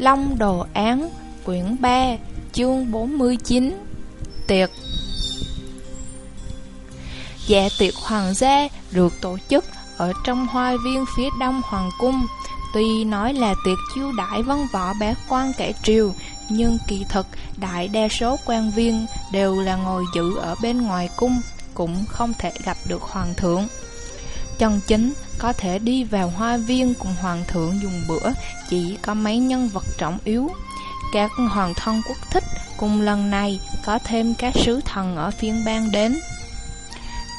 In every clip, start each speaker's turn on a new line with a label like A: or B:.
A: Long Đồ Án, Quyển 3 Chương 49 Tiệc. Dạ tiệc hoàng gia được tổ chức ở trong hoa viên phía đông hoàng cung. Tuy nói là tiệc chiêu đãi vân võ bá quan kẻ triều, Nhưng kỳ thực đại đa số quan viên đều là ngồi dự ở bên ngoài cung, Cũng không thể gặp được hoàng thượng. Chân chính có thể đi vào hoa viên cùng hoàng thượng dùng bữa Chỉ có mấy nhân vật trọng yếu. Các hoàng thân quốc thích cùng lần này có thêm các sứ thần ở phiên bang đến.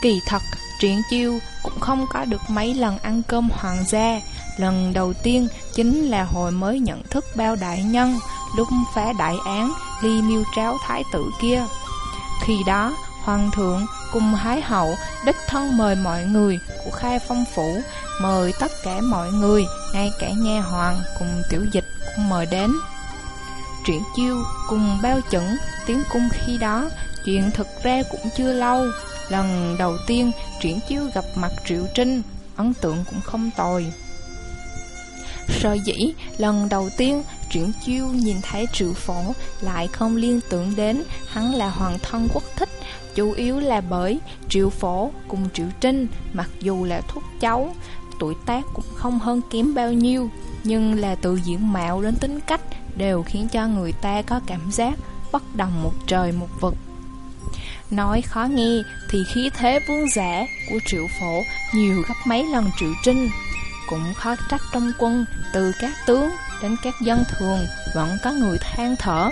A: Kỳ thật, Triển Chiêu cũng không có được mấy lần ăn cơm hoàng gia. Lần đầu tiên chính là hồi mới nhận thức bao đại nhân Lúc phá đại án ly miêu tráo thái tử kia. Khi đó, hoàng thượng cùng thái hậu đích thân mời mọi người của khai phong phủ Mời tất cả mọi người, ngay cả nha hoàng cùng tiểu dịch cũng mời đến. Triển chiêu cùng bao chẩn tiến cung khi đó Chuyện thực ra cũng chưa lâu. Lần đầu tiên triển chiêu gặp mặt Triệu Trinh Ấn tượng cũng không tồi. Sở dĩ lần đầu tiên Triển chiêu nhìn thấy triệu phổ Lại không liên tưởng đến, Hắn là hoàng thân quốc thích, Chủ yếu là bởi triệu phổ cùng triệu trinh Mặc dù là thúc cháu, Tuổi tác cũng không hơn kém bao nhiêu, Nhưng là từ diện mạo đến tính cách Đều khiến cho người ta có cảm giác Bất đồng một trời một vực. Nói khó nghe thì khí thế vương giả của triệu phổ nhiều gấp mấy lần triệu trinh, Cũng khó trách trong quân từ các tướng đến các dân thường vẫn có người than thở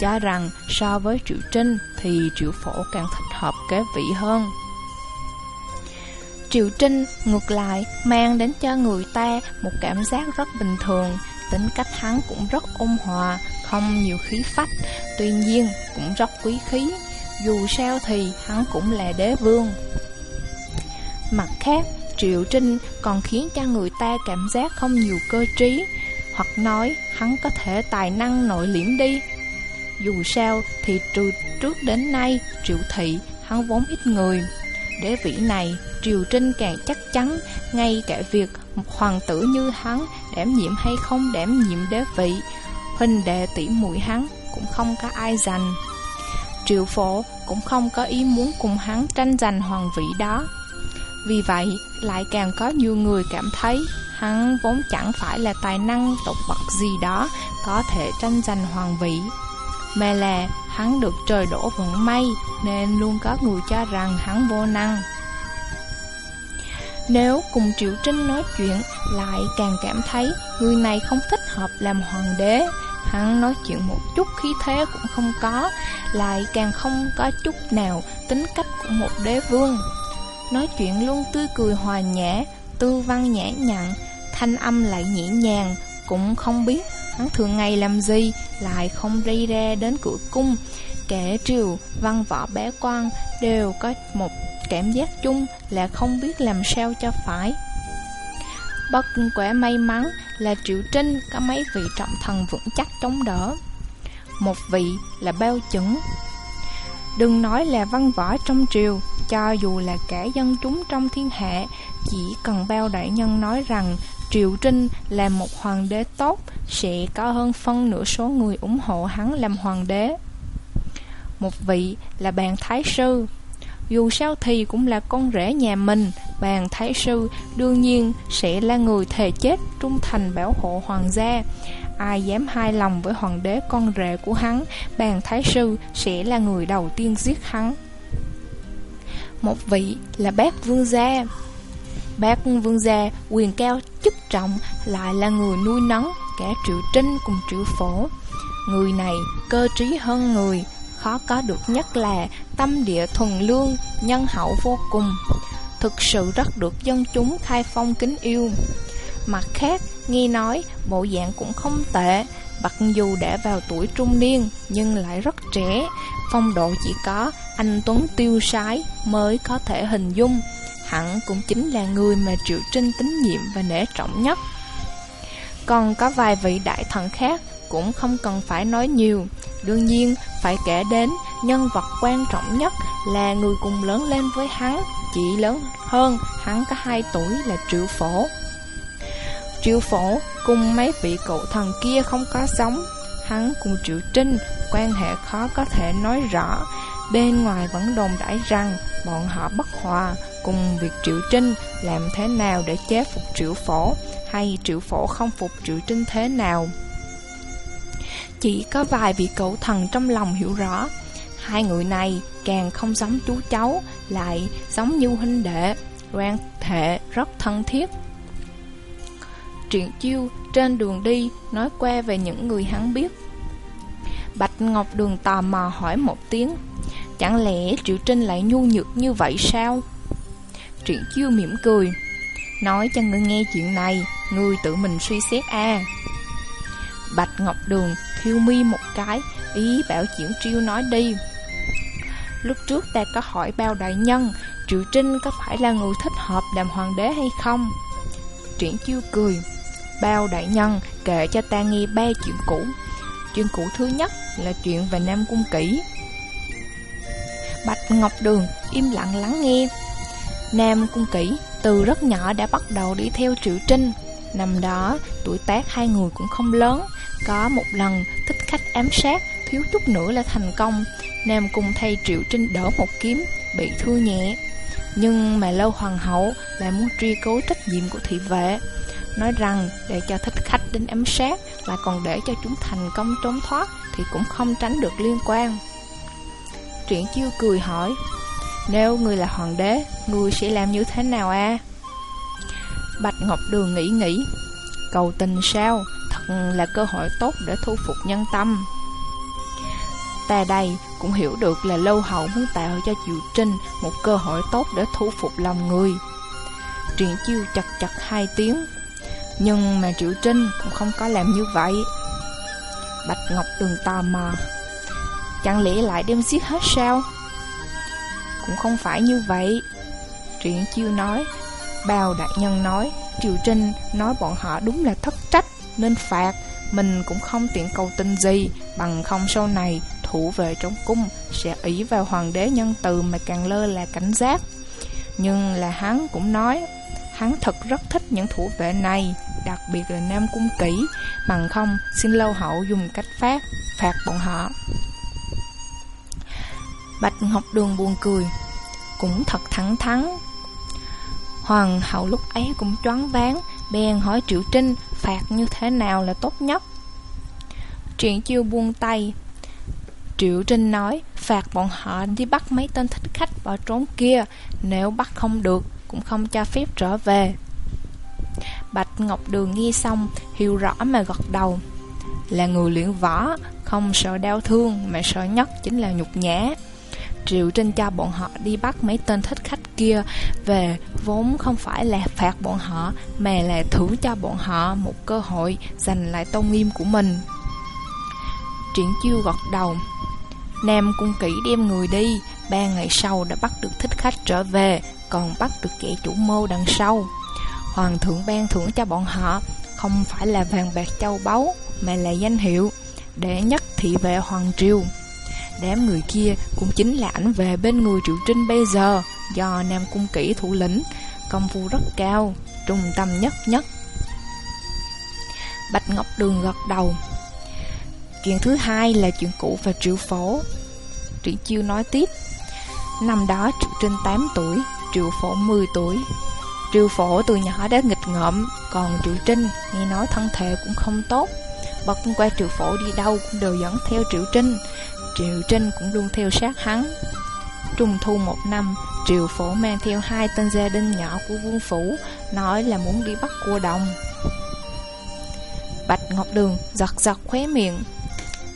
A: Cho rằng so với triệu trinh thì triệu phổ càng thích hợp kế vị hơn. Triệu Trinh ngược lại mang đến cho người ta một cảm giác rất bình thường Tính cách hắn cũng rất ôn hòa, không nhiều khí phách Tuy nhiên cũng rất quý khí dù sao thì hắn cũng là đế vương. Mặt khác, Triệu Trinh còn khiến cho người ta cảm giác không nhiều cơ trí hoặc nói hắn có thể tài năng nội liễm đi. Dù sao thì từ trước đến nay, Triệu Thị, hắn vốn ít người. Đế vị này, Triều Trinh càng chắc chắn, Ngay cả việc một hoàng tử như hắn Đảm nhiệm hay không đảm nhiệm đế vị Huynh đệ tỷ muội hắn Cũng không có ai giành. Triệu phổ cũng không có ý muốn cùng hắn tranh giành hoàng vị đó. Vì vậy, lại càng có nhiều người cảm thấy Hắn vốn chẳng phải là tài năng tộc bậc gì đó Có thể tranh giành hoàng vị. Mà là hắn được trời đổ vận may Nên luôn có người cho rằng hắn vô năng. Nếu cùng Triệu Trinh nói chuyện Lại càng cảm thấy người này không thích hợp làm hoàng đế, Hắn nói chuyện một chút khí thế cũng không có, Lại càng không có chút nào tính cách của một đế vương. Nói chuyện luôn tươi cười hòa nhã, Tư văn nhã nhặn Thanh âm lại nhẹ nhàng Cũng không biết hắn thường ngày làm gì Lại không đi ra đến cửa cung. Kẻ triều, văn võ bé quan Đều có một cảm giác chung Là không biết làm sao cho phải. Bất quả may mắn là Triệu Trinh có mấy vị trọng thần vững chắc chống đỡ. Một vị là bao chứng Đừng nói là văn võ trong triều, cho dù là cả dân chúng trong thiên hạ, chỉ cần bao đại nhân nói rằng Triệu Trinh là một hoàng đế tốt, sẽ có hơn phân nửa số người ủng hộ hắn làm hoàng đế. Một vị là bàn thái sư, dù sao thì cũng là con rể nhà mình Bàn Thái Sư đương nhiên sẽ là người thề chết trung thành bảo hộ hoàng gia. Ai dám hai lòng với hoàng đế con rể của hắn Bàn Thái Sư sẽ là người đầu tiên giết hắn. Một vị là bác vương gia. Bác vương gia quyền cao chức trọng Lại là người nuôi nấng cả triệu trinh cùng triệu phổ. Người này cơ trí hơn người Khó có được nhất là tâm địa thuần lương, nhân hậu vô cùng. Thực sự rất được dân chúng khai phong kính yêu. Mặt khác, nghe nói bộ dạng cũng không tệ Mặc dù đã vào tuổi trung niên nhưng lại rất trẻ. Phong độ chỉ có anh Tuấn tiêu sái mới có thể hình dung. Hẳn cũng chính là người mà Triệu Trinh tín nhiệm và nể trọng nhất. Còn có vài vị đại thần khác cũng không cần phải nói nhiều. Đương nhiên phải kể đến nhân vật quan trọng nhất là người cùng lớn lên với hắn Chỉ lớn hơn hắn có 2 tuổi là Triệu Phổ. Triệu Phổ Cùng mấy vị cậu thần kia không có sống, Hắn cùng Triệu Trinh Quan hệ khó có thể nói rõ. Bên ngoài vẫn đồn đãi rằng Bọn họ bất hòa Cùng việc Triệu Trinh Làm thế nào để chế phục Triệu Phổ Hay Triệu Phổ không phục Triệu Trinh thế nào Chỉ có vài vị cậu thần trong lòng hiểu rõ Hai người này càng không giống chú cháu Lại giống như huynh đệ Quan hệ rất thân thiết Truyện chiêu trên đường đi nói qua về những người hắn biết. Bạch Ngọc Đường tò mò hỏi một tiếng, chẳng lẽ Triệu Trinh lại nhu nhược như vậy sao? Triển chiêu mỉm cười, nói cho ngươi nghe chuyện này, ngươi tự mình suy xét a. Bạch Ngọc Đường thiêu mi một cái, ý bảo triển chiêu nói đi. Lúc trước ta có hỏi bao đại nhân, Triệu Trinh có phải là người thích hợp làm hoàng đế hay không? Triển chiêu cười Bao đại nhân kể cho ta nghe ba chuyện cũ Chuyện cũ thứ nhất là chuyện về Nam Cung Kỷ Bạch Ngọc Đường im lặng lắng nghe Nam Cung Kỷ từ rất nhỏ đã bắt đầu đi theo Triệu Trinh. Năm đó, tuổi tác hai người cũng không lớn, Có một lần thích khách ám sát, Thiếu chút nữa là thành công. Nam Cung thay Triệu Trinh đỡ một kiếm, Bị thương nhẹ. Nhưng mà Lâu Hoàng hậu lại muốn truy cứu trách nhiệm của thị vệ. Nói rằng, để cho thích khách đến ám sát là còn để cho chúng thành công trốn thoát Thì cũng không tránh được liên quan. Triển chiêu cười hỏi nếu người là hoàng đế Người sẽ làm như thế nào a? Bạch Ngọc Đường nghĩ nghĩ. Cầu tình sao? Thật là cơ hội tốt để thu phục nhân tâm. Ta đây cũng hiểu được là lâu hậu muốn tạo cho Triệu Trinh Một cơ hội tốt để thu phục lòng người. Triển chiêu chặt chặt hai tiếng. Nhưng mà Triệu Trinh cũng không có làm như vậy. Bạch Ngọc Đường tò mò. Chẳng lẽ lại đem giết hết sao? Cũng không phải như vậy. Truyện chiêu nói Bào đại nhân nói Triều Trinh nói bọn họ đúng là thất trách Nên phạt. Mình cũng không tiện cầu tình gì Bằng không sau này thủ về trong cung Sẽ ý vào hoàng đế nhân từ Mà càng lơ là cảnh giác. Nhưng là hắn cũng nói Hắn thật rất thích những thủ vệ này đặc biệt là Nam Cung kỹ, bằng không xin lâu hậu dùng cách phát, phạt bọn họ. Bạch Ngọc Đường buồn cười, cũng thật thẳng thắn. Hoàng hậu lúc ấy cũng choáng váng, bèn hỏi Triệu Trinh phạt như thế nào là tốt nhất. Triển chiêu buông tay, Triệu Trinh nói phạt bọn họ đi bắt mấy tên thích khách bỏ trốn kia, nếu bắt không được cũng không cho phép trở về. Bạch Ngọc Đường nghe xong Hiểu rõ mà gật đầu Là người luyện võ Không sợ đau thương Mà sợ nhất chính là nhục nhã Triệu trên cho bọn họ đi bắt mấy tên thích khách kia Về vốn không phải là phạt bọn họ, Mà là thưởng cho bọn họ một cơ hội Giành lại tôn nghiêm của mình. Triển chiêu gật đầu. Nam cung kỹ đem người đi, Ba ngày sau đã bắt được thích khách trở về, Còn bắt được kẻ chủ mưu đằng sau. Hoàng thượng ban thưởng cho bọn họ Không phải là vàng bạc châu báu, Mà là danh hiệu. Để nhất thị vệ Hoàng Triều. Đám người kia cũng chính là ảnh về bên người Triệu Trinh bây giờ, Do Nam Cung Kỷ thủ lĩnh, Công phu rất cao, Trung tâm nhất nhất. Bạch Ngọc Đường gật đầu. Chuyện thứ hai là chuyện cũ và triệu phổ. Triển Chiêu nói tiếp. Năm đó Triệu Trinh 8 tuổi, Triệu phổ 10 tuổi. Triệu phổ từ nhỏ đã nghịch ngợm, Còn Triệu Trinh nghe nói thân thể cũng không tốt. Bất qua Triệu phổ đi đâu cũng đều dẫn theo Triệu Trinh. Triệu Trinh cũng luôn theo sát hắn. Trung thu một năm Triệu phổ mang theo hai tên gia đình nhỏ của vương phủ, Nói là muốn đi bắt cua đồng. Bạch Ngọc Đường giật giật khóe miệng.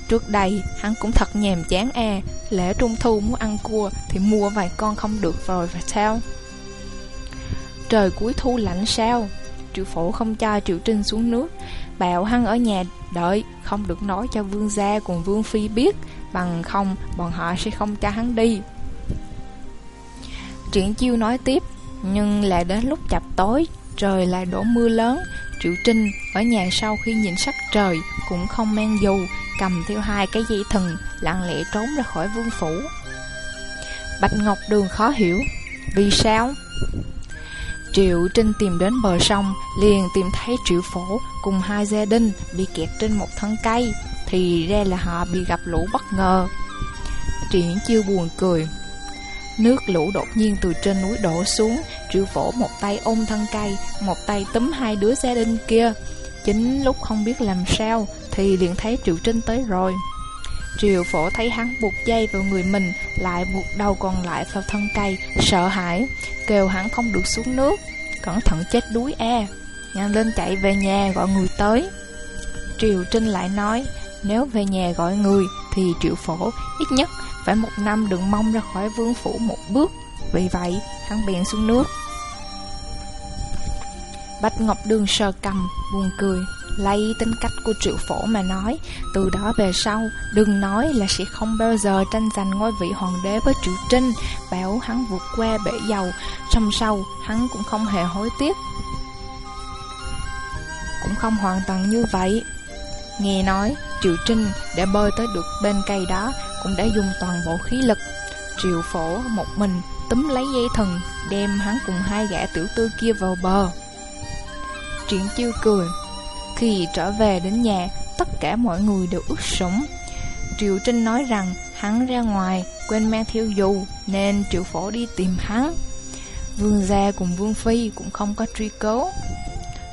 A: Trước đây, hắn cũng thật nhàm chán à, e Lễ trung thu muốn ăn cua Thì mua vài con không được rồi và sao? Trời cuối thu lạnh sao? Triệu phổ không cho Triệu Trinh xuống nước. Bảo hắn ở nhà đợi, Không được nói cho vương gia cùng vương phi biết. Bằng không bọn họ sẽ không cho hắn đi. Triển chiêu nói tiếp Nhưng lại đến lúc chập tối Trời lại đổ mưa lớn. Triệu Trinh ở nhà sau khi nhìn sắc trời Cũng không mang dù Cầm theo hai cái dây thừng Lặng lẽ trốn ra khỏi vương phủ. Bạch Ngọc Đường khó hiểu Vì sao? Triệu Trinh tìm đến bờ sông, liền tìm thấy Triệu Phổ cùng hai gia đình bị kẹt trên một thân cây, thì ra là họ bị gặp lũ bất ngờ. Triển chiêu buồn cười. Nước lũ đột nhiên từ trên núi đổ xuống, Triệu Phổ một tay ôm thân cây, một tay túm hai đứa gia đình kia. Chính lúc không biết làm sao, thì liền thấy Triệu Trinh tới rồi. Triệu phổ thấy hắn buộc dây vào người mình Lại buộc đầu còn lại vào thân cây Sợ hãi Kêu hắn không được xuống nước Cẩn thận chết đuối e Nhanh lên chạy về nhà gọi người tới Triều Trinh lại nói nếu về nhà gọi người Thì triệu phổ, ít nhất Phải một năm đừng mong ra khỏi vương phủ một bước. Vì vậy hắn bèn xuống nước. Bạch Ngọc Đường sờ cầm, Buồn cười, Lấy tính cách của triệu phổ mà nói, Từ đó về sau, Đừng nói là sẽ không bao giờ tranh giành ngôi vị hoàng đế với triệu trinh, Bảo hắn vượt qua bể dầu Trong sau, hắn cũng không hề hối tiếc. Cũng không hoàn toàn như vậy. Nghe nói Triệu Trinh để bơi tới được bên cây đó Cũng đã dùng toàn bộ khí lực Triệu phổ một mình túm lấy dây thần Đem hắn cùng hai gã tiểu tư kia vào bờ Triển chiêu cười khi trở về đến nhà, tất cả mọi người đều ướt sũng. Triệu Trinh nói rằng hắn ra ngoài, quên mang theo dù, nên Triệu Phổ đi tìm hắn. Vương Gia cùng Vương Phi cũng không có truy cứu.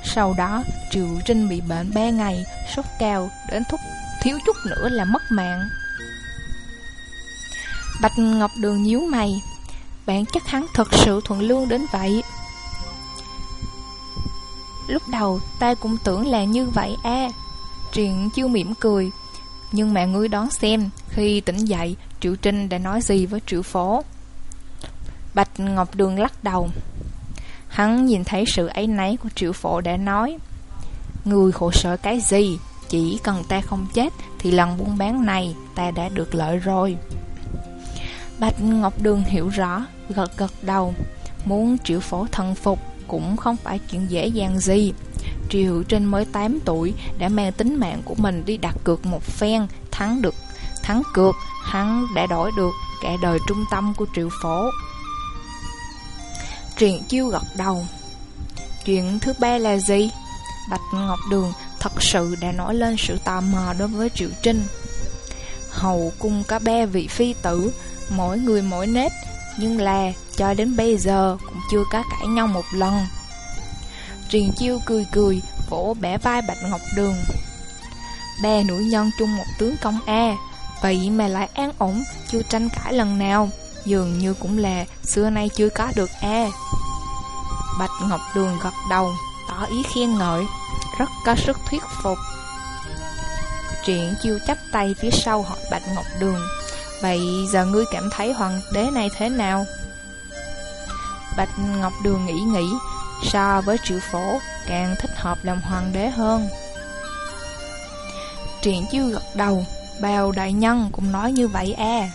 A: Sau đó, Triệu Trinh bị bệnh 3 ngày, sốt cao, đến thúc thiếu chút nữa là mất mạng. Bạch Ngọc Đường nhíu mày, bạn chắc hắn thật sự thuận lương đến vậy. Lúc đầu ta cũng tưởng là như vậy a à. Triện chiêu mỉm cười Nhưng mà ngươi đón xem Khi tỉnh dậy Triệu Trinh đã nói gì với Triệu Phố. Bạch Ngọc Đường lắc đầu Hắn nhìn thấy sự ấy nấy của Triệu Phổ đã nói Người khổ sở cái gì chỉ cần ta không chết Thì lần buôn bán này ta đã được lợi rồi Bạch Ngọc Đường hiểu rõ Gật gật đầu Muốn Triệu Phổ thần phục cũng không phải chuyện dễ dàng gì. Triều Trinh mới 8 tuổi đã mang tính mạng của mình đi đặt cược một phen, thắng được, thắng cược, hắn đã đổi được cả đời trung tâm của triệu phổ. Truyền chiêu gật đầu. Chuyện thứ ba là gì? Bạch Ngọc Đường thật sự đã nổi lên sự tò mò đối với Triệu Trinh. Hầu cung có ba vị phi tử, mỗi người mỗi nét, nhưng là cho đến bây giờ cũng chưa có cãi nhau một lần. Triền chiêu cười cười Vỗ bẻ vai Bạch Ngọc Đường. Ba nữ nhân chung một tướng công A Vậy mà lại an ổn Chưa tranh cãi lần nào Dường như cũng là xưa nay chưa có được A. Bạch Ngọc Đường gật đầu Tỏ ý khen ngợi. Rất có sức thuyết phục. Triển chiêu chắp tay phía sau hỏi Bạch Ngọc Đường. Vậy giờ ngươi cảm thấy hoàng đế này thế nào? Bạch Ngọc Đường nghĩ nghĩ, So với triệu phổ, Càng thích hợp làm hoàng đế hơn. Triển chiêu gật đầu Bào đại nhân cũng nói như vậy à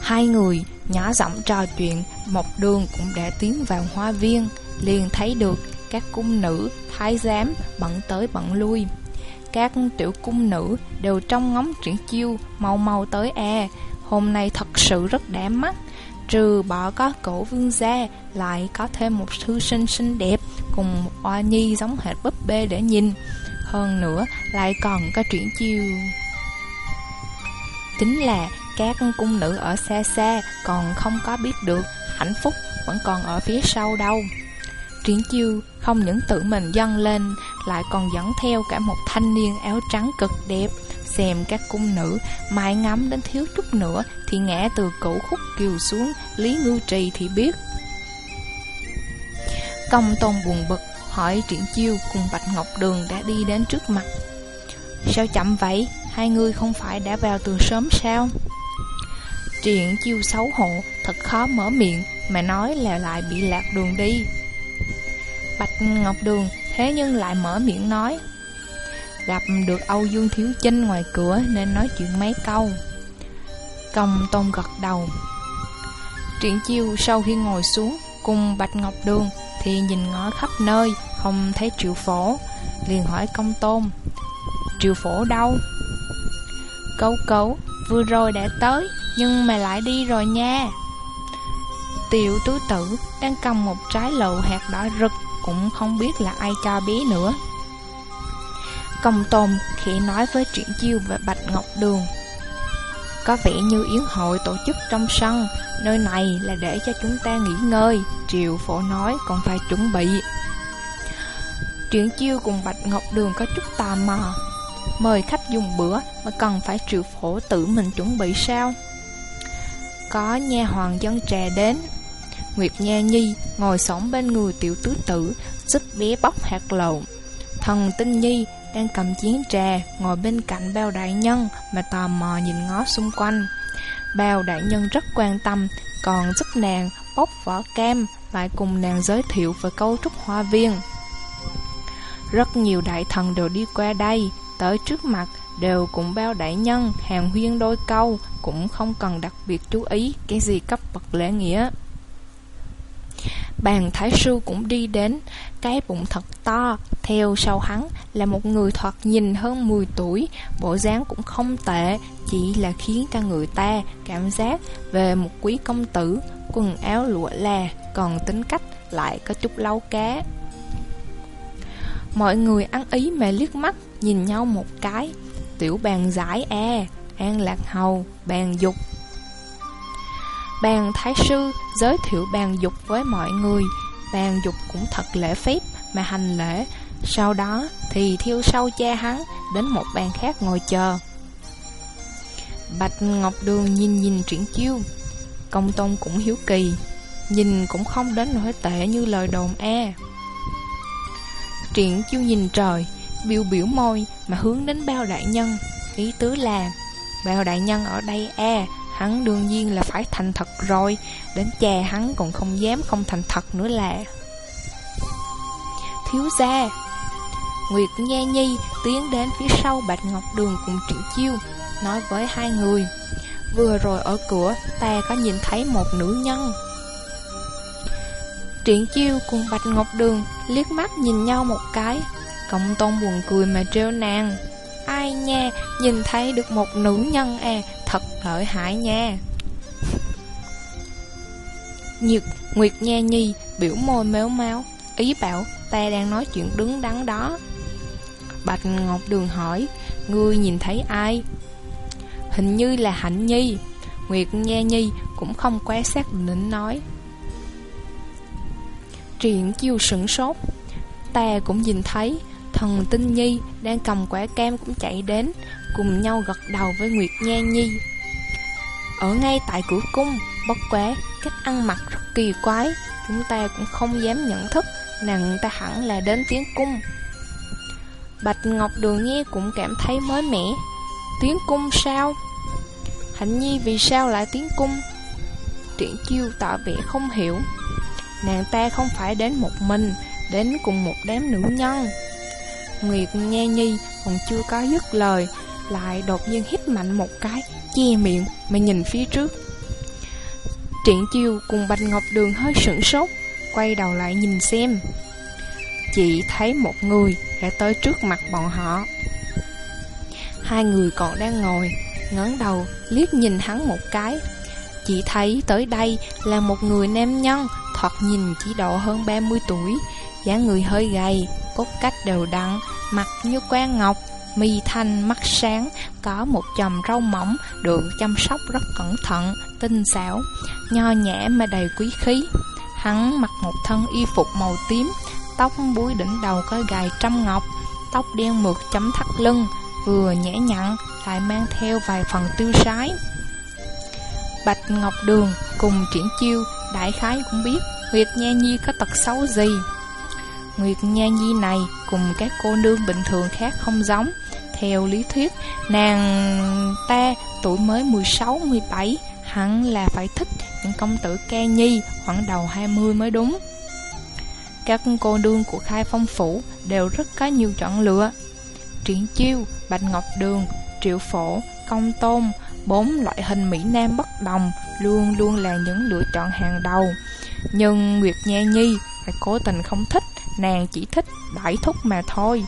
A: Hai người nhỏ giọng trò chuyện, Một đường cũng đã tiến vào hoa viên, Liền thấy được các cung nữ, thái giám bận tới bận lui. Các tiểu cung nữ đều trong ngóng triển chiêu Mau mau tới à Hôm nay thật sự rất đẹp mắt. Trừ bỏ có cổ vương gia Lại có thêm một thư sinh xinh đẹp Cùng một oa nhi giống hệt búp bê để nhìn. Hơn nữa lại còn có chuyển chiêu. Chính là các cung nữ ở xa xa Còn không có biết được Hạnh phúc vẫn còn ở phía sau đâu. Triển chiêu không những tự mình dâng lên, Lại còn dẫn theo cả một thanh niên áo trắng cực đẹp, Xem các cung nữ mãi ngắm đến thiếu chút nữa Thì ngã từ cổ khúc kiều xuống, Lý Ngư Trì thì biết Công tôn buồn bực Hỏi Triển Chiêu cùng Bạch Ngọc Đường đã đi đến trước mặt Sao chậm vậy? Hai người không phải đã vào từ sớm sao? Triển Chiêu xấu hổ, Thật khó mở miệng Mà nói là lại bị lạc đường đi Bạch Ngọc Đường, Thế nhưng lại mở miệng nói, Gặp được Âu Dương Thiếu Chinh ngoài cửa Nên nói chuyện mấy câu. Công Tôn gật đầu. Triển chiêu sau khi ngồi xuống Cùng Bạch Ngọc Đường Thì nhìn ngó khắp nơi, Không thấy triệu phổ, Liền hỏi công tôn, Triệu phổ đâu? Cấu cấu, Vừa rồi đã tới, Nhưng mà lại đi rồi nha. Tiểu tứ tử đang cầm một trái lựu hạt đỏ rực cũng không biết là ai cho bé nữa. Công tôn khẽ nói với Triển Chiêu và Bạch Ngọc Đường, Có vẻ như yến hội tổ chức trong sân, Nơi này là để cho chúng ta nghỉ ngơi Triệu phổ nói, còn phải chuẩn bị. Triển Chiêu cùng Bạch Ngọc Đường có chút tò mò, Mời khách dùng bữa, mà cần phải triệu phổ tự mình chuẩn bị sao? Có nha, hoàng dân trà đến. Nguyệt Nha Nhi ngồi sống bên người tiểu tứ tử, Giúp bé bóc hạt lậu Thần Tinh Nhi đang cầm chén trà Ngồi bên cạnh bao đại nhân Mà tò mò nhìn ngó xung quanh. Bao đại nhân rất quan tâm, Còn giúp nàng bóc vỏ cam Lại cùng nàng giới thiệu về cấu trúc hoa viên. Rất nhiều đại thần đều đi qua đây, Tới trước mặt đều cùng bao đại nhân hàng huyên đôi câu, Cũng không cần đặc biệt chú ý Cái gì cấp bậc lễ nghĩa. Bàn thái sư cũng đi đến. Cái bụng thật to, Theo sau hắn là một người thoạt nhìn hơn 10 tuổi. Bộ dáng cũng không tệ, Chỉ là khiến cho người ta cảm giác Về một quý công tử, Quần áo lụa là, Còn tính cách lại có chút lau cá. Mọi người ăn ý mà liếc mắt, Nhìn nhau một cái. Tiểu bàn giải e An lạc hầu Bàn dục. Bàn thái sư giới thiệu bàn dục với mọi người. Bàn dục cũng thật lễ phép mà hành lễ. Sau đó thì thiêu sâu cha hắn Đến một bàn khác ngồi chờ. Bạch Ngọc Đường nhìn nhìn triển chiêu. Công tôn cũng hiếu kỳ, Nhìn cũng không đến nỗi tệ như lời đồn e. Triển chiêu nhìn trời, Biểu biểu môi mà hướng đến bao đại nhân. Ý tứ là, Bao đại nhân ở đây e Hắn đương nhiên là phải thành thật rồi. Đến cha hắn còn không dám không thành thật nữa là. Thiếu gia. Nguyệt Nha Nhi tiến đến phía sau Bạch Ngọc Đường cùng Triệu Chiêu Nói với hai người Vừa rồi ở cửa ta có nhìn thấy một nữ nhân. Triển Chiêu cùng Bạch Ngọc Đường liếc mắt nhìn nhau một cái Cộng tôn buồn cười mà trêu nàng. Ai nha, nhìn thấy được một nữ nhân à Thật lợi hại nha. Nhật Nguyệt Nha Nhi biểu môi méo máu, Ý bảo ta đang nói chuyện đứng đắn đó. Bạch Ngọc Đường hỏi, Ngươi nhìn thấy ai? Hình như là Hạnh Nhi. Nguyệt Nha Nhi cũng không quá xác định nói. Triển chiêu sửng sốt. Ta cũng nhìn thấy, Thần Tinh Nhi đang cầm quả cam cũng chạy đến Cùng nhau gật đầu với Nguyệt Nha Nhi. Ở ngay tại cửa cung, Bất quá cách ăn mặc rất kỳ quái, Chúng ta cũng không dám nhận thức Nàng ta hẳn là đến tiếng cung. Bạch Ngọc Đường nghe cũng cảm thấy mới mẻ. Tiếng cung sao? Hạnh Nhi vì sao lại tiếng cung? Triển chiêu tỏ vẻ không hiểu. Nàng ta không phải đến một mình, Đến cùng một đám nữ nhân. Nguyệt Nha Nhi còn chưa có dứt lời lại đột nhiên hít mạnh một cái Che miệng mà nhìn phía trước. Triển chiêu cùng Bạch Ngọc Đường hơi sửng sốt Quay đầu lại nhìn xem. Chị thấy một người đã tới trước mặt bọn họ. Hai người còn đang ngồi ngẩng đầu liếc nhìn hắn một cái. Chị thấy tới đây là một người nam nhân Thoạt nhìn chỉ độ hơn 30 tuổi dáng người hơi gầy cốt cách đều đặn, mặt như quan ngọc, mi thanh, mắt sáng, có một chòm râu mỏng được chăm sóc rất cẩn thận, tinh xảo, nho nhã mà đầy quý khí. Hắn mặc một thân y phục màu tím, tóc búi đỉnh đầu có gài trăm ngọc, tóc đen mượt chấm thắt lưng, vừa nhẹ nhặn lại mang theo vài phần tiêu sái. Bạch Ngọc Đường cùng triển chiêu, đại khái cũng biết Nguyệt Nha Nhi có tật xấu gì. Nguyệt Nha Nhi này cùng các cô nương bình thường khác không giống. Theo lý thuyết, nàng ta tuổi mới 16-17, hẳn là phải thích những công tử ca nhi khoảng đầu 20 mới đúng. Các cô đương của khai phong phủ đều rất có nhiều chọn lựa. Triển chiêu, bạch ngọc đường, triệu phổ, công tôn, bốn loại hình Mỹ Nam bất đồng luôn luôn là những lựa chọn hàng đầu. Nhưng Nguyệt Nha Nhi lại cố tình không thích nàng chỉ thích đại thúc mà thôi.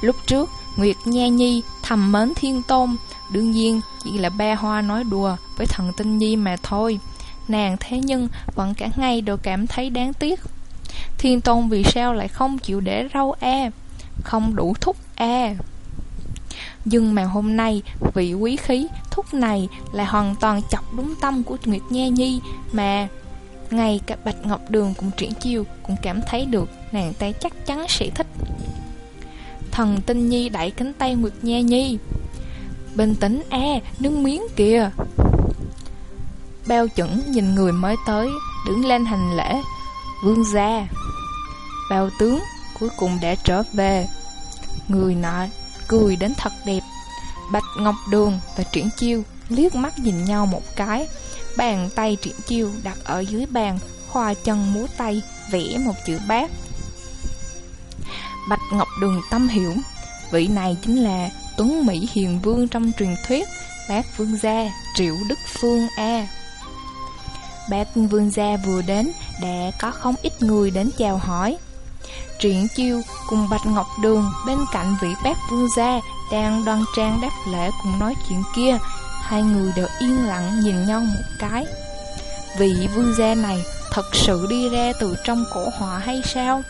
A: Lúc trước, Nguyệt Nha Nhi thầm mến thiên tôn, đương nhiên chỉ là ba hoa nói đùa với thần tinh nhi mà thôi. Nàng thế nhưng vẫn cả ngày đều cảm thấy đáng tiếc. Thiên tôn vì sao lại không chịu để rau e Không đủ thúc e Nhưng mà hôm nay vị quý khí thúc này lại hoàn toàn chọc đúng tâm của Nguyệt Nha Nhi Mà ngay cả Bạch Ngọc Đường cũng triển chiêu cũng cảm thấy được nàng ta chắc chắn sẽ thích. Thần tinh nhi đẩy cánh tay Nguyệt Nha Nhi. Bình tĩnh e, nước miếng kìa. Bao chuẩn nhìn người mới tới Đứng lên hành lễ Vương gia. Bao tướng cuối cùng đã trở về. Người nọ cười đến thật đẹp. Bạch Ngọc Đường và Triển Chiêu liếc mắt nhìn nhau một cái Bàn tay Triển Chiêu đặt ở dưới bàn Khoa chân múa tay vẽ một chữ bát. Bạch Ngọc Đường tâm hiểu. Vị này chính là Tuấn Mỹ Hiền Vương trong truyền thuyết Bác Vương Gia Triệu Đức Phương A. Bác Vương Gia vừa đến Đã có không ít người đến chào hỏi. Triển chiêu cùng Bạch Ngọc Đường Bên cạnh vị bác Vương Gia Đang đoan trang đáp lễ cùng nói chuyện kia. Hai người đều yên lặng nhìn nhau một cái. Vị vương gia này thật sự đi ra từ trong cổ họa hay sao?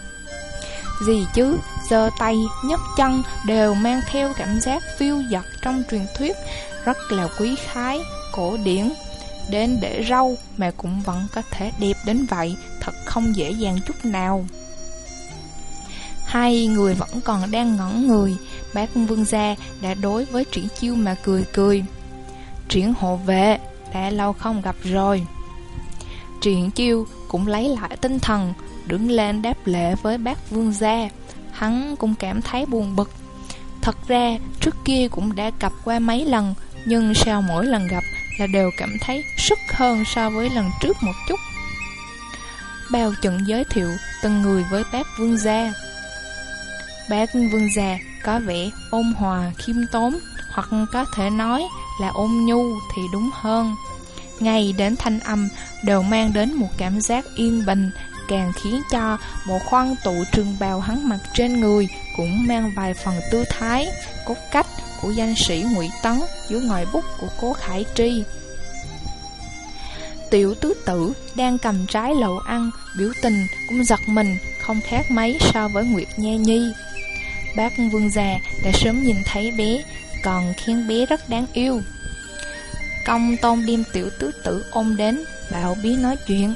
A: Gì chứ, giơ tay, nhấc chân đều mang theo cảm giác phiêu dật trong truyền thuyết, rất là quý khái, cổ điển. Đến để râu mà cũng vẫn có thể đẹp đến vậy, thật không dễ dàng chút nào. Hai người vẫn còn đang ngẩn người, bác vương gia đã đối với triển chiêu mà cười cười. Triển hộ vệ, đã lâu không gặp rồi. Triển chiêu cũng lấy lại tinh thần, đứng lên đáp lễ với bác vương gia. Hắn cũng cảm thấy buồn bực. Thật ra, trước kia cũng đã gặp qua mấy lần, nhưng sau mỗi lần gặp là đều cảm thấy sức hơn so với lần trước một chút. Bao trận giới thiệu từng người với bác vương gia. Bác vương gia có vẻ ôn hòa, khiêm tốn, hoặc có thể nói là ôn nhu thì đúng hơn. Ngay đến thanh âm đều mang đến một cảm giác yên bình, càng khiến cho một khoan tụ trường bào hắn mặc trên người cũng mang vài phần tư thái, cốt cách của danh sĩ Ngụy Tấn dưới ngòi bút của cố Khải Tri. Tiểu tứ tử đang cầm trái lậu ăn, biểu tình cũng giật mình, không khác mấy so với Nguyệt Nha Nhi. Bác vương già đã sớm nhìn thấy bé, còn khiến bé rất đáng yêu. Công tôn đêm tiểu tứ tử ôm đến, bảo bí nói chuyện.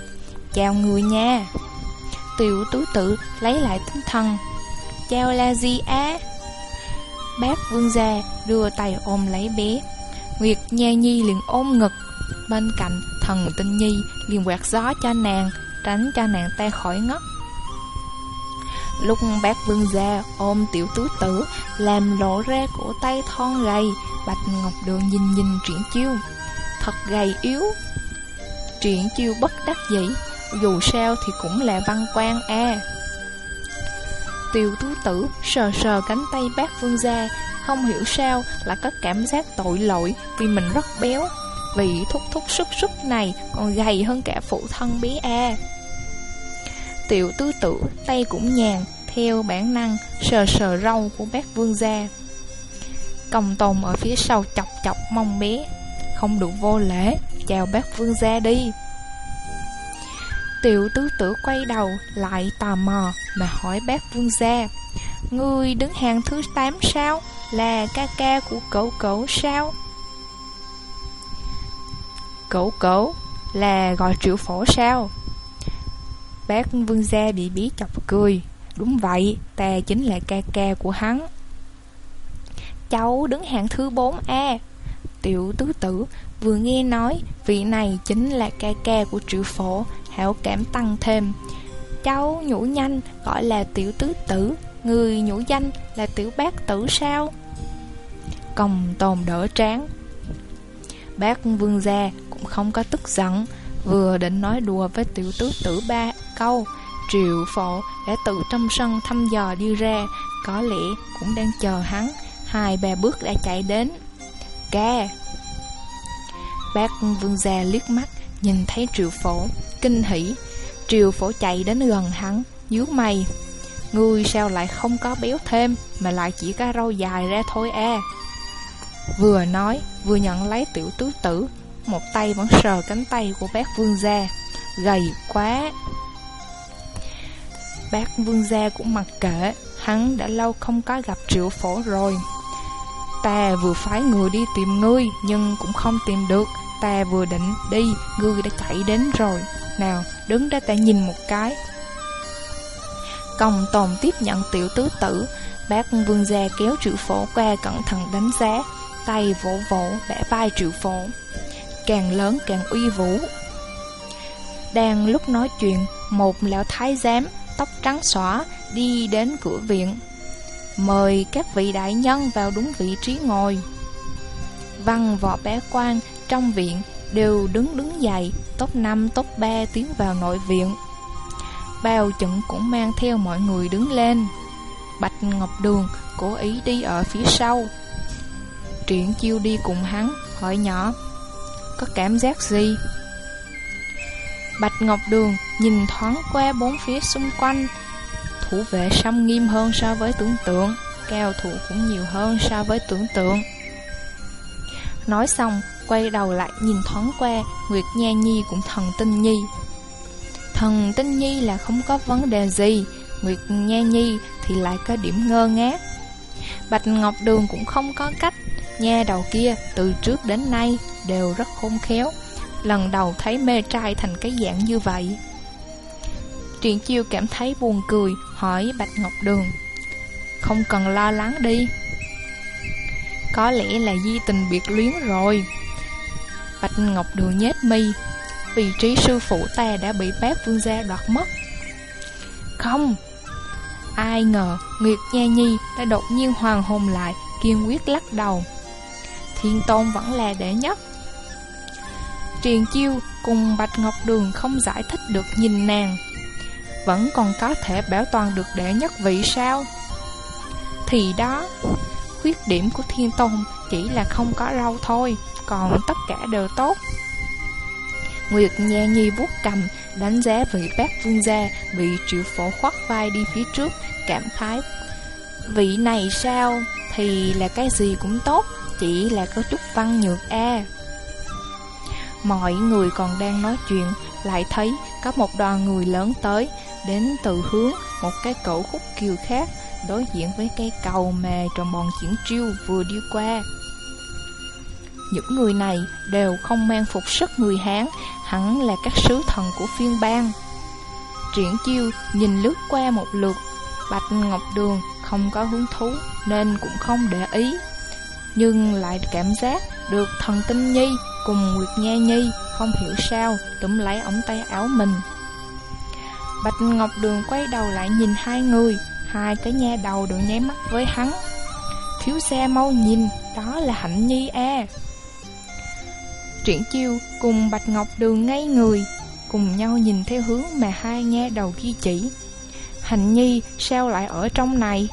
A: Chào người nha. Tiểu tứ tử lấy lại tinh thần. Chào là gì á? Bác vương gia đưa tay ôm lấy bé. Nguyệt Nha Nhi liền ôm ngực. Bên cạnh thần tinh nhi liền quạt gió cho nàng, tránh cho nàng tay khỏi ngất. Lúc bác vương gia ôm tiểu tứ tử Làm lộ ra cổ tay thon gầy Bạch Ngọc Đường nhìn nhìn triển chiêu Thật gầy yếu Triển chiêu bất đắc dĩ dù sao thì cũng là văn quan a. Tiểu tú tử sờ sờ cánh tay bác vương gia, Không hiểu sao là có cảm giác tội lỗi Vì mình rất béo. Vị thúc thúc sức sức này còn gầy hơn cả phụ thân bé A. Tiểu tứ tử tay cũng nhàn, Theo bản năng sờ sờ râu của bác vương gia. Công tồn ở phía sau chọc chọc mong bé. Không được vô lễ, Chào bác vương gia đi. Tiểu tứ tử quay đầu lại tò mò mà hỏi bác vương gia Ngươi đứng hàng thứ 8 sao? Là ca ca của cậu cậu sao? Cậu cậu là gọi triệu phổ sao? Bác vương gia bị bí chọc cười Đúng vậy, ta chính là ca ca của hắn Cháu đứng hạng thứ 4A Tiểu tứ tử vừa nghe nói Vị này chính là ca ca của triệu phổ Hảo cảm tăng thêm. Cháu nhũ nhanh, gọi là tiểu tứ tử. Người nhũ danh là tiểu bác tử sao? Công tồn đỡ tráng Bác vương gia cũng không có tức giận, Vừa định nói đùa với tiểu tứ tử ba câu Triệu phổ đã tự trong sân thăm dò đi ra, Có lẽ cũng đang chờ hắn. Hai ba bước đã chạy đến. Ca! Bác vương gia liếc mắt, Nhìn thấy triệu phổ. Kinh hỉ triều phổ chạy đến gần hắn nhíu mày Ngươi sao lại không có béo thêm Mà lại chỉ có râu dài ra thôi à Vừa nói Vừa nhận lấy tiểu tứ tử một tay vẫn sờ cánh tay của bác vương gia. Gầy quá! Bác vương gia cũng mặc kệ, hắn đã lâu không có gặp triệu phổ rồi. Ta vừa phái người đi tìm ngươi, nhưng cũng không tìm được. Ta vừa định đi, ngươi đã chạy đến rồi. Nào, đứng ra ta nhìn một cái. Công tồn tiếp nhận tiểu tứ tử, bác vương gia kéo triệu phổ qua cẩn thận đánh giá, tay vỗ vỗ bẻ vai triệu phổ. Càng lớn càng uy vũ. Đang lúc nói chuyện, một lão thái giám, tóc trắng xõa, đi đến cửa viện. Mời các vị đại nhân vào đúng vị trí ngồi. Văn võ bé quan trong viện đều đứng đứng dậy, top 5, top 3 tiến vào nội viện. Bao chuẩn cũng mang theo mọi người đứng lên. Bạch Ngọc Đường cố ý đi ở phía sau. Triển chiêu đi cùng hắn, hỏi nhỏ, có cảm giác gì? Bạch Ngọc Đường nhìn thoáng qua bốn phía xung quanh, thủ vệ xăm nghiêm hơn so với tưởng tượng, cao thủ cũng nhiều hơn so với tưởng tượng. Nói xong, quay đầu lại nhìn thoáng qua, Nguyệt Nha Nhi cũng thần tinh nhi. Thần tinh nhi là không có vấn đề gì, Nguyệt Nha Nhi thì lại có điểm ngơ ngác. Bạch Ngọc Đường cũng không có cách, nha đầu kia từ trước đến nay đều rất khôn khéo. Lần đầu thấy mê trai thành cái dạng như vậy. Triển chiêu cảm thấy buồn cười, hỏi Bạch Ngọc Đường. Không cần lo lắng đi. Có lẽ là di tình biệt luyến rồi. Bạch Ngọc Đường nhét mi. Vị trí sư phụ ta đã bị bác vương gia đoạt mất. Không, Ai ngờ Nguyệt Nha Nhi đã đột nhiên hoàng hồn lại Kiên quyết lắc đầu. Thiên Tôn vẫn là đệ nhất. Triền Chiêu cùng Bạch Ngọc Đường không giải thích được nhìn nàng. Vẫn còn có thể bảo toàn được đệ nhất vị sao? Thì đó Khuyết điểm của Thiên Tôn chỉ là không có rau thôi. Còn tất cả đều tốt Nguyệt Nha Nhi vuốt cầm đánh giá vị bác vương gia bị triệu phổ khoác vai đi phía trước, cảm khái. Vị này sao? Thì là cái gì cũng tốt, chỉ là có chút văn nhược a. Mọi người còn đang nói chuyện, lại thấy có một đoàn người lớn tới, đến từ hướng một cái cổ khúc kiều khác, đối diện với cây cầu mà trong bọn triển triêu vừa đi qua. Những người này đều không mang phục sức người Hán, hẳn là các sứ thần của phiên bang. Triển chiêu nhìn lướt qua một lượt, Bạch Ngọc Đường không có hứng thú nên cũng không để ý. Nhưng lại cảm giác được thần tinh nhi cùng Nguyệt Nha Nhi không hiểu sao túm lấy ống tay áo mình. Bạch Ngọc Đường quay đầu lại nhìn hai người, hai cái nha đầu đều nháy mắt với hắn. Thiếu xe mau nhìn, đó là Hạnh Nhi a. Triển chiêu cùng Bạch Ngọc Đường ngay người, cùng nhau nhìn theo hướng mà hai nha đầu kia chỉ. Hành nhi sao lại ở trong này?